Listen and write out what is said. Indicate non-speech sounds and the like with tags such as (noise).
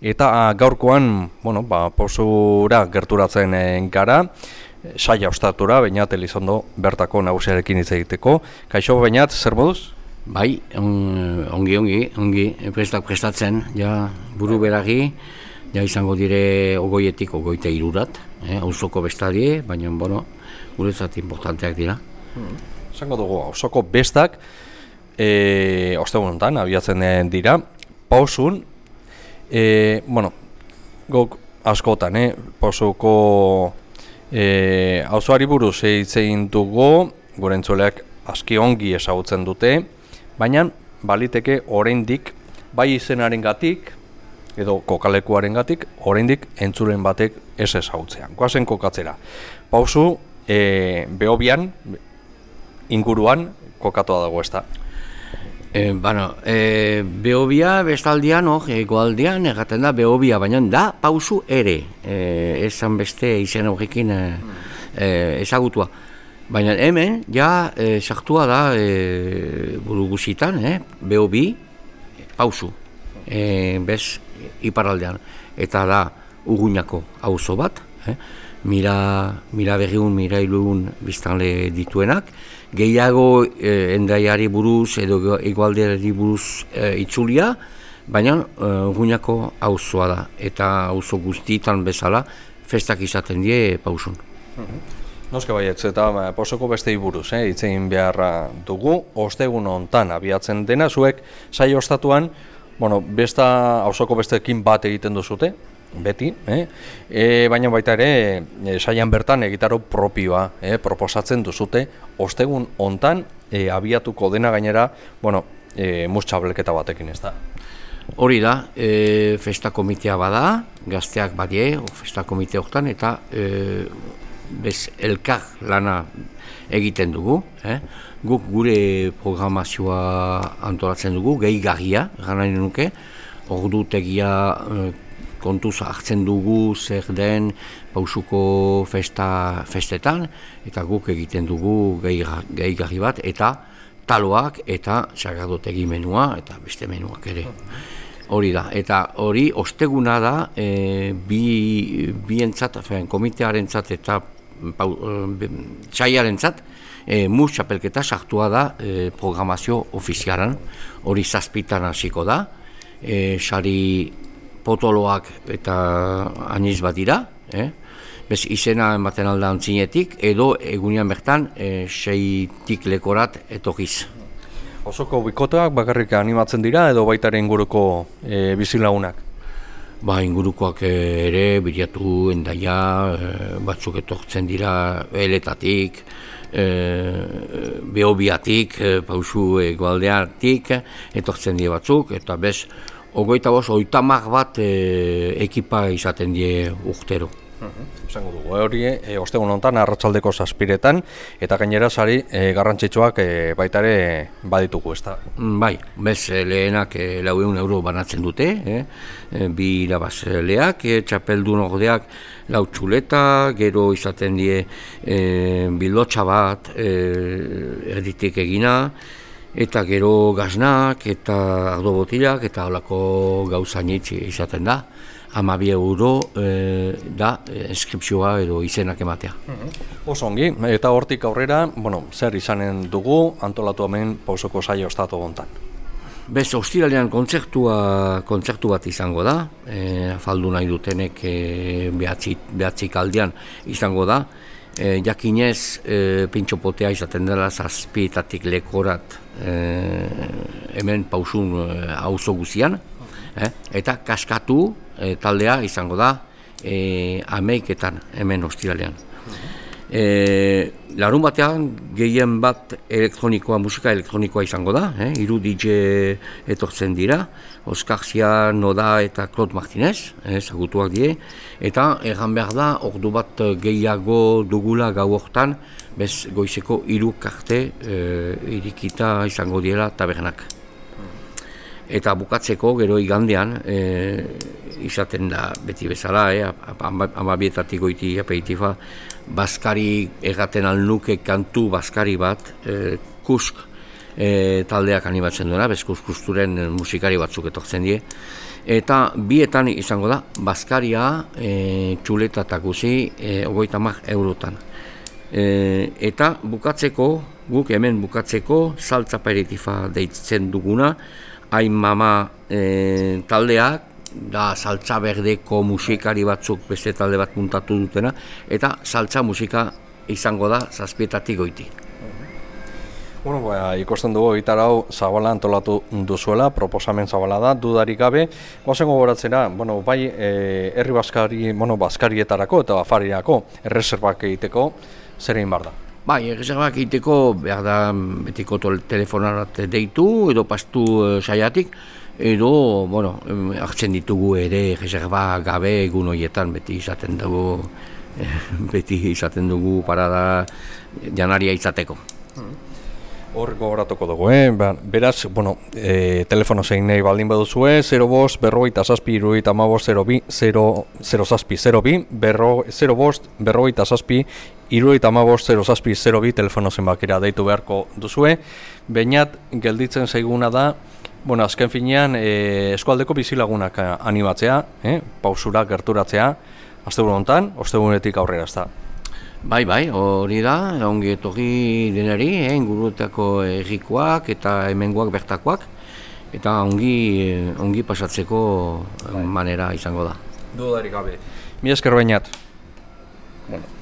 Eta ah, gaurkoan, bueno, ba, posura gerturatzen eh, gara, saia ostatura, bainat Elizondo bertako nagusiarekin hitz egiteko. Kaixo bainat, zer moduz? Bai, ongi, ongi, ongi, prestak prestatzen, ja, buru beragi, ja izango dire ogoietik ogoite irurat, eh, ausoko bestadie, baina, bueno, guretzat importanteak dira. Hmm. Zango dugu, ausoko bestak, e, ostegunontan, abiatzen dira, pausun, E, bueno, gok askotan, eh, posoko e, auzoari buruz egin dugu, gure entzuleak aski ongi ezagutzen dute, baina baliteke oraindik bai izenaren gatik, edo kokalekuaren gatik, oraindik entzulen batek ez ezagutzean. Goazen kokatzera. Pauzu, e, behobian, inguruan, kokatoa dago ez da. E, bueno, e, behobia bestaldian, oh, egoaldean, egaten da behobia, baina da pausu ere, e, esan beste izen horrekin e, ezagutua. Baina hemen, ja, e, sartua da e, buru eh, behobi, pausu, e, bez, iparaldean. Eta da, uguñako auzo bat, eh, mira, mira berriun, mira ilugun biztanle dituenak, gehiago eh, endaiari buruz edo egualdeari buruz eh, itzulia, baina eh, guinako auzoa da, eta auzo guztietan bezala festak izaten die pausun. Mhm. Noske baietz, eta posoko beste buruz, eh, itzein beharra dugu, ostegun hontan abiatzen dena, zuek saio ostatuan, bueno, besta auzoko bestekin bat egiten duzute, beti, eh? E, baina baita ere, e, saian bertan egitaro propioa eh? proposatzen duzute, ostegun hontan e, abiatuko dena gainera, bueno, e, mustxableketa batekin ez da. Hori da, e, festa komitea bada, gazteak badie, festa komitea hortan, eta e, bez elkar lana egiten dugu. Eh? Guk gure programazioa antolatzen dugu, gehi garria, gana nuke, ordutegia e, kontuz hartzen dugu zer den pausuko festa festetan eta guk egiten dugu gehi bat eta taloak eta sagardotegi menua eta beste menuak ere. Hori da, eta hori osteguna da e, bi, bi entzat, komitearen zat eta pau, e, txaiaren zat, e, mus txapelketa sartua da e, programazio ofizialan, hori zazpitan hasiko da, e, sari potoloak eta aniz bat dira, eh? bez izena ematen alda antzinetik, edo egunean bertan e, seitik lekorat etogiz. Osoko bikoteak bakarrik animatzen dira edo baita ere inguruko e, bizilagunak? Ba, ingurukoak ere, biriatu endaia, e, batzuk etortzen dira eletatik, e, behobiatik, e, pausu egoaldeatik, etortzen dira batzuk, eta bez, ogoita bos, oitamak bat e, ekipa izaten die urtero. Esango dugu, eh, hori, e, ostegun honetan, arratsaldeko zazpiretan, eta gainera sari e, garrantzitsuak e, baita ere baditugu, ez da? Mm, bai, bez lehenak e, lau euro banatzen dute, eh? bi irabaz leak, e, txapeldun ordeak lau txuleta, gero izaten die e, bildotxa bat e, erditik egina, eta gero gaznak eta ardo botilak eta holako gauza izaten da. Ama bi euro e, da inskripzioa edo izenak ematea. Mm Oso ongi, eta hortik aurrera, bueno, zer izanen dugu antolatu hemen pausoko saio estatu gontan? Bez, ostiralean kontzertua, kontzertu bat izango da, e, faldu nahi dutenek e, behatzik aldean izango da, e, jakinez e, pintxopotea izaten dela zazpietatik lekorat e, hemen pausun e, auzo guzian e, eta kaskatu e, taldea izango da e, ameiketan hemen ostiralean. E, larun batean gehien bat elektronikoa, musika elektronikoa izango da, eh? iru DJ etortzen dira, Oskarzia, Noda eta Claude Martinez, eh, zagutuak die, eta erran behar da, ordu bat gehiago dugula gau hortan, bez goizeko hiru karte eh, irikita izango diela tabernak. Eta bukatzeko, gero igandean, e, izaten da beti bezala, eh, amabietatik goiti aperitifa, baskari egaten alnuke kantu baskari bat, e, kusk e, taldeak animatzen duena, bez kusturen musikari batzuk etortzen die, Eta bietan izango da, Baskaria, e, txuleta eta guzi, e, ogoita mar eurotan. E, eta bukatzeko, guk hemen bukatzeko, saltza aperitifa deitzen duguna, hain mama e, taldeak, da saltza berdeko musikari batzuk beste talde bat puntatu dutena, eta saltza musika izango da zazpietatik goiti. Bueno, ba, ikusten dugu gitarau zabala antolatu duzuela, proposamen zabala da, dudarik gabe. Gozen gogoratzera, bueno, bai, e, herri baskari, bueno, baskarietarako eta bafarirako erreserbak egiteko, zer egin bar da? Bai, erreserbak egiteko, behar da, betiko telefonarat deitu, edo pastu e, saiatik, edo, bueno, hartzen ditugu ere erreserba gabe egun horietan, beti izaten dugu, (laughs) beti izaten dugu parada janaria izateko. Hor gogoratuko dugu, eh? Ba, beraz, bueno, e, telefono zein nahi baldin baduzue, 0 bost, berrogeita zazpi, iruita amabost, 0 bi, 0, 0 zazpi, 0 bi, berro, 0 bost, berrogeita zazpi, iruita amabost, 0 zazpi, 0 bi, telefono zenbakera deitu beharko duzue. Bainat, gelditzen zaiguna da, bueno, azken finean, e, eskualdeko bizilagunak animatzea, eh? pausura gerturatzea, azte hontan, ostegunetik aurrera ez da. Bai, bai, hori da, ongi etorri denari, eh, ingurutako errikoak eta hemengoak bertakoak, eta ongi, ongi pasatzeko manera izango da. Dudarik gabe. Mi esker bainat. Bueno.